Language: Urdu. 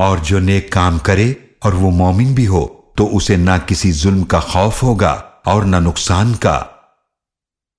اور جو نیک کام کرے اور وہ مومن بھی ہو تو اسے نہ کسی ظلم کا خوف ہوگا اور نہ نقصان کا۔